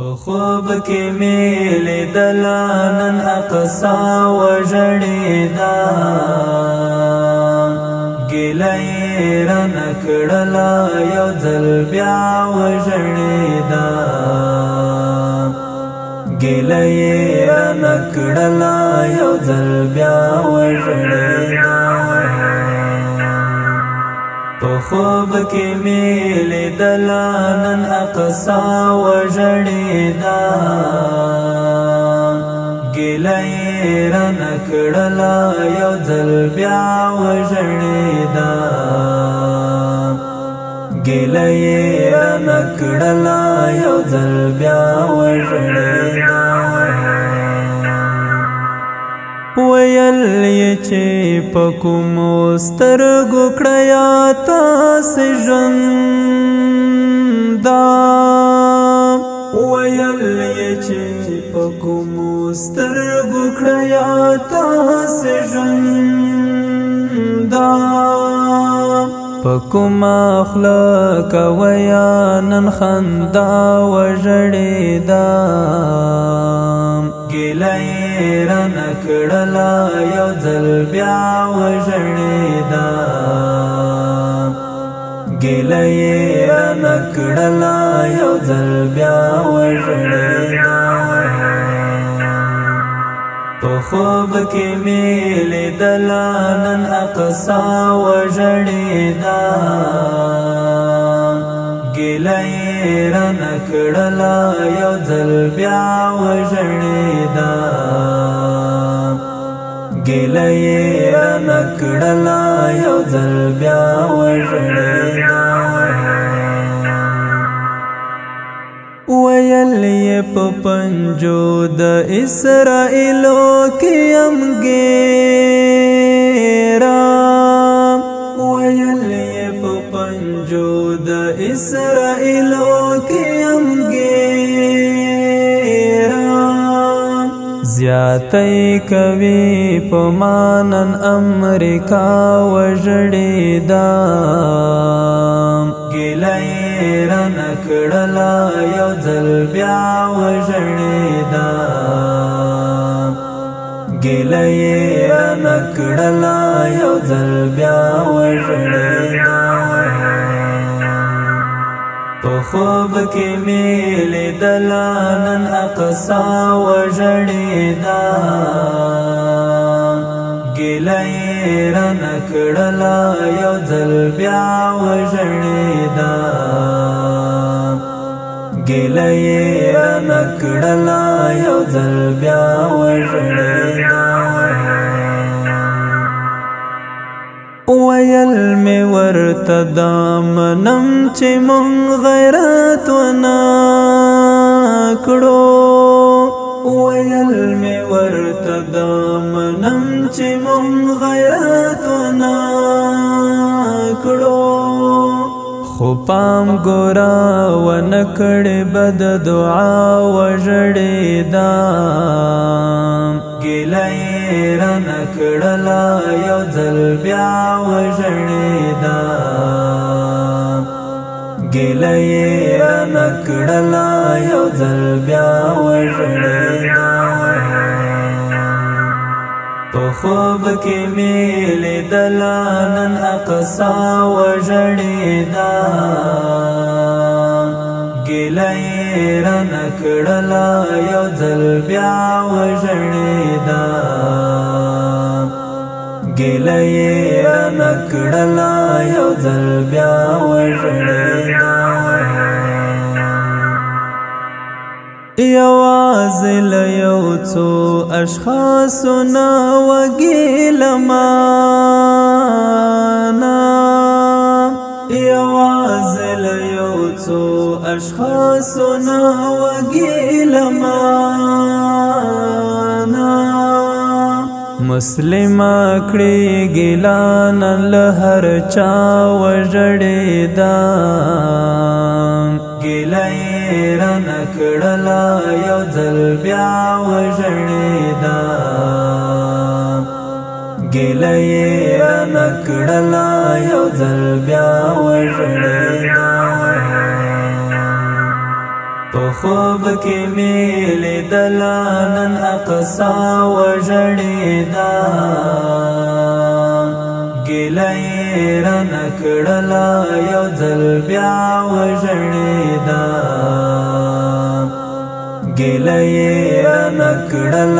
په خوب کې مې لیدل نن اقصا وژړېدا ګلې رن کړلا یو ځل بیا وژړېدا ګلې رن کړلا یو ځل بیا وژړېدا په خوب کې مې لیدل نن اقصا وژړېدا ګلې رن کړل یو ځل بیا وژړېدا ګلې رن کړل یو ځل بیا وژړېدا ویل یې چې پکوم سترګو کړیا تاس ژونددا ویل یې چې پکوم سترګو کړیا تاس ژونددا پکوم اخلاق ویا نن خندا وژړېدا ګلای رن کړلا یو ځل بیا وژړېدا ګلای رن کړلا یو ځل بیا وژړېدا په خوب کې مې لیدل نن اقصا وژړېدا را نکړلا یو ځل بیا وژړېدا ګلې را نکړلا یو ځل بیا وژړېدا ویل یې په پنجو د اسرائیلو کې امګې را اسرائیلو کیم گیرا زیاتی کوي په مانن امریکا وژړې دا ګلای رن کړلا یو ځل بیا وژړې دا ګلای رن کړلا یو ځل بیا وژړې خوب کې میل دلانن اقصا و جړېدا ګلې رن کړلا یو ځل بیا و جړېدا ګلې رن کړلا یو ځل بیا و جړېدا ورته دامنم چې مونږ غیرت ونه کړو ویل می ورته دامنم چې مونږ غیرت ونه کړو خو پام ګورا ونه کړې بد دعا وژړې دا ګلې رن کړلا یو ځل بیا وژړېدا ګلې رن کړلا یو ځل بیا وژړېدا په خوب کې مې لیدل نن اقصا وژړېدا ګلې تیر نکړلا یو ځل بیا وژړېدا ګلې نکړلا یو ځل بیا وژړېدا یواز لیو څو اشخاص نه وګیلما نه څو اشخاص نه وګیلمانا مسلم کړي ګلان له هر چا وژړې دا ګلې رن کړلا یو ځل بیا وژړې دا ګلې رن کړلا یو ځل بیا وژړې دا خوب کې مې لیدل نن اقصا و جړېدا ګلې رن کړل یو ځل بیا و جړېدا ګلې رن کړل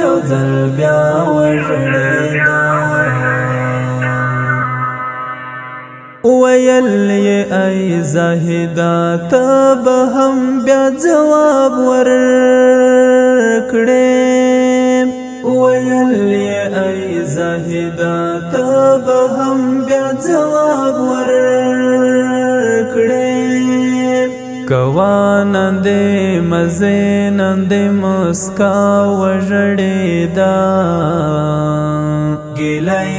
یو ځل بیا و جړېدا کړی زاهدا ته به هم بیا جواب ور کړې ویل ای زاهدا ته به هم بیا جواب ور کړې کوانند مزه نند مسکا وژړې دا ګلای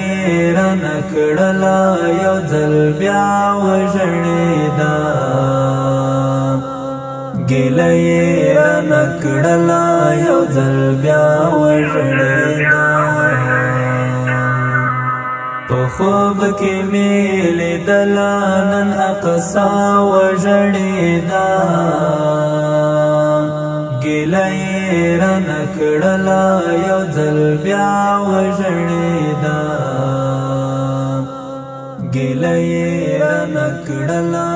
رن کړلا یو ځل بیا وژړېدا ګلای رن کړلا یو ځل بیا وژړېدا په خوب کې مې لیدل نن اقصا وژړېدا ګلې رن کړلا یو ځل بیا وژړېدا ګلې رن کړلا